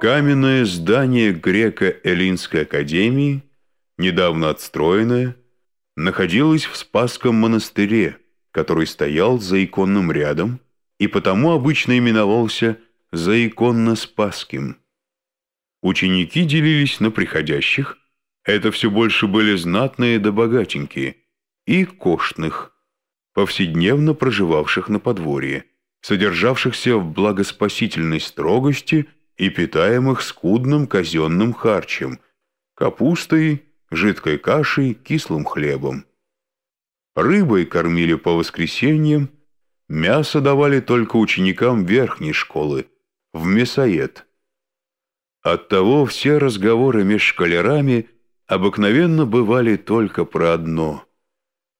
Каменное здание Греко-Эллинской академии, недавно отстроенное, находилось в Спасском монастыре, который стоял за иконным рядом и потому обычно именовался Заиконно-Спасским. Ученики делились на приходящих, это все больше были знатные да богатенькие, и коштных, повседневно проживавших на подворье, содержавшихся в благоспасительной строгости и питаемых скудным казенным харчем, капустой, жидкой кашей, кислым хлебом. Рыбой кормили по воскресеньям, мясо давали только ученикам верхней школы, в мясоед. Оттого все разговоры между школярами обыкновенно бывали только про одно.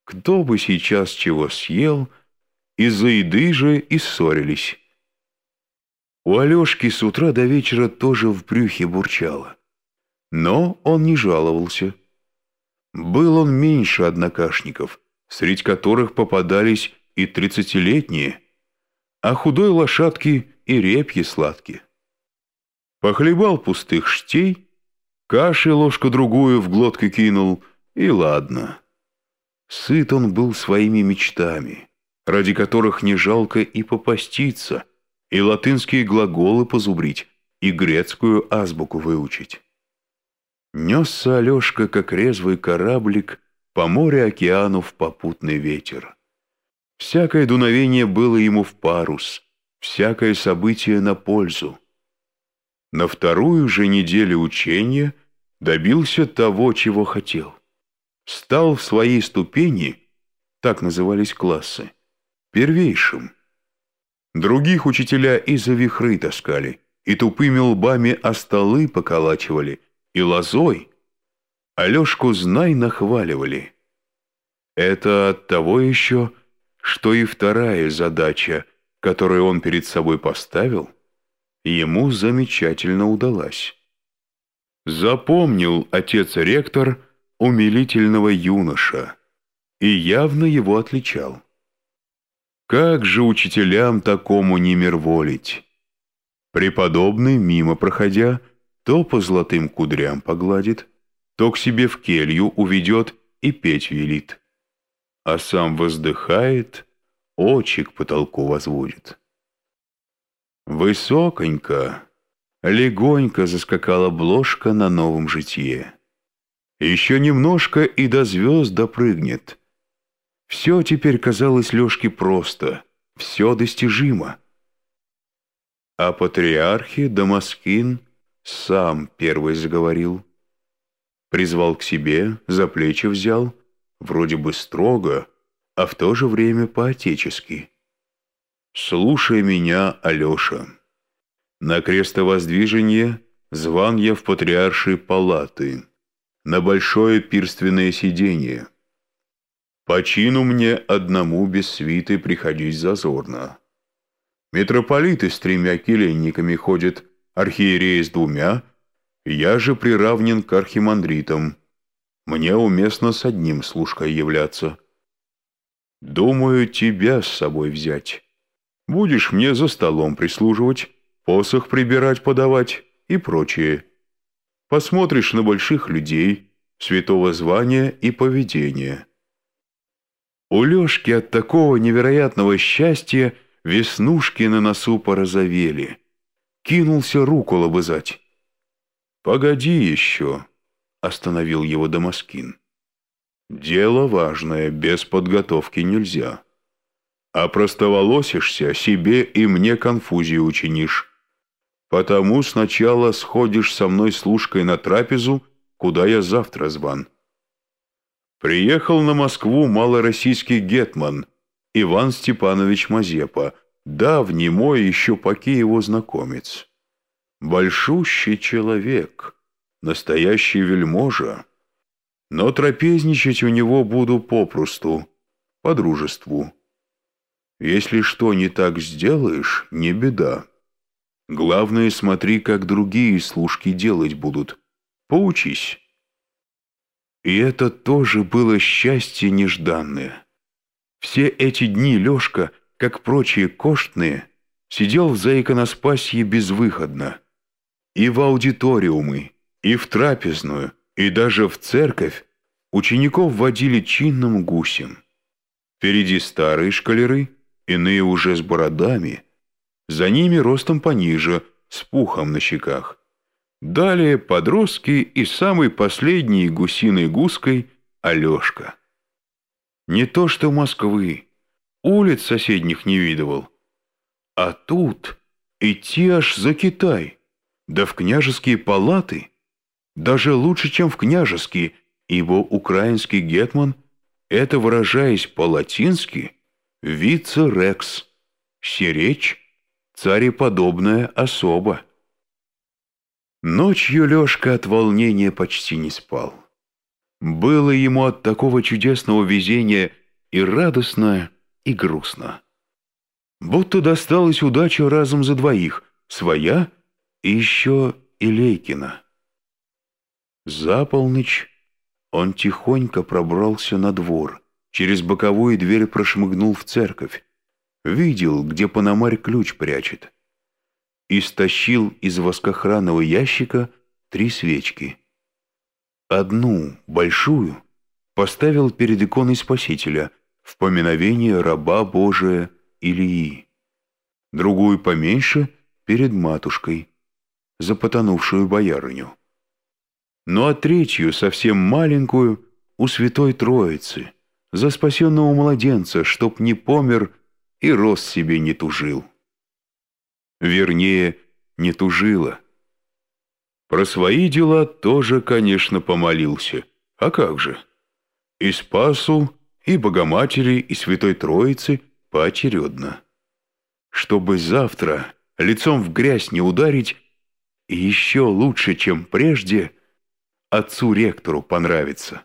Кто бы сейчас чего съел, из-за еды же и ссорились. У Алешки с утра до вечера тоже в брюхе бурчало. Но он не жаловался. Был он меньше однокашников, среди которых попадались и тридцатилетние, а худой лошадки и репьи сладкие. Похлебал пустых штей, каши ложку-другую в глотку кинул, и ладно. Сыт он был своими мечтами, ради которых не жалко и попаститься, и латынские глаголы позубрить, и грецкую азбуку выучить. Несся Алешка, как резвый кораблик, по морю-океану в попутный ветер. Всякое дуновение было ему в парус, всякое событие на пользу. На вторую же неделю учения добился того, чего хотел. Стал в своей ступени, так назывались классы, первейшим. Других учителя и за вихры таскали, и тупыми лбами о столы поколачивали, и лозой. Алешку знай нахваливали. Это от того еще, что и вторая задача, которую он перед собой поставил, ему замечательно удалась. Запомнил отец-ректор умилительного юноша и явно его отличал. Как же учителям такому не мирволить? Преподобный, мимо проходя, то по золотым кудрям погладит, то к себе в келью уведет и петь велит. А сам воздыхает, очи к потолку возводит. Высоконько, легонько заскакала бложка на новом житье. Еще немножко и до звезд допрыгнет. Все теперь казалось Лешке просто, все достижимо. А патриархе Дамаскин сам первый заговорил. Призвал к себе, за плечи взял, вроде бы строго, а в то же время по-отечески. «Слушай меня, Алеша. На крестовоздвижение зван я в патриаршей палаты, на большое пирственное сиденье. По чину мне одному без свиты приходить зазорно. Митрополиты с тремя келейниками ходят, архиереи с двумя, я же приравнен к архимандритам. Мне уместно с одним служкой являться. Думаю, тебя с собой взять. Будешь мне за столом прислуживать, посох прибирать подавать и прочее. Посмотришь на больших людей, святого звания и поведения. У Лешки от такого невероятного счастья веснушки на носу порозовели — кинулся руку лобызать. «Погоди еще», — остановил его Дамаскин. «Дело важное, без подготовки нельзя. А простоволосишься, себе и мне конфузию учинишь. Потому сначала сходишь со мной служкой на трапезу, куда я завтра зван». Приехал на Москву малороссийский гетман Иван Степанович Мазепа, давний мой еще поки его знакомец. Большущий человек, настоящий вельможа. Но трапезничать у него буду попросту, по дружеству. Если что не так сделаешь, не беда. Главное, смотри, как другие служки делать будут. Поучись. И это тоже было счастье нежданное. Все эти дни Лешка как прочие коштные, сидел в заиконоспасье безвыходно. и в аудиториумы, и в трапезную, и даже в церковь учеников водили чинным гусем. Впереди старые шкалеры, иные уже с бородами, за ними ростом пониже, с пухом на щеках. Далее подростки и самый последний гусиной гуской Алешка. Не то что Москвы, улиц соседних не видывал. А тут идти аж за Китай, да в княжеские палаты, даже лучше, чем в княжеские, ибо украинский гетман — это, выражаясь по-латински, вице-рекс, сиречь, цареподобная особа. Ночью Лешка от волнения почти не спал. Было ему от такого чудесного везения и радостно, и грустно. Будто досталась удача разом за двоих, своя и еще и Лейкина. За полночь он тихонько пробрался на двор, через боковую дверь прошмыгнул в церковь, видел, где Пономарь ключ прячет, и стащил из воскохранного ящика три свечки. Одну, большую, поставил перед иконой Спасителя в поминовение раба Божия Илии, другую поменьше перед матушкой, за потонувшую боярыню. Ну а третью, совсем маленькую, у Святой Троицы, за спасенного младенца, чтоб не помер и рост себе не тужил. Вернее, не тужила. Про свои дела тоже, конечно, помолился. А как же? И Спасу, и Богоматери, и Святой Троицы поочередно. Чтобы завтра лицом в грязь не ударить, и еще лучше, чем прежде, отцу-ректору понравится.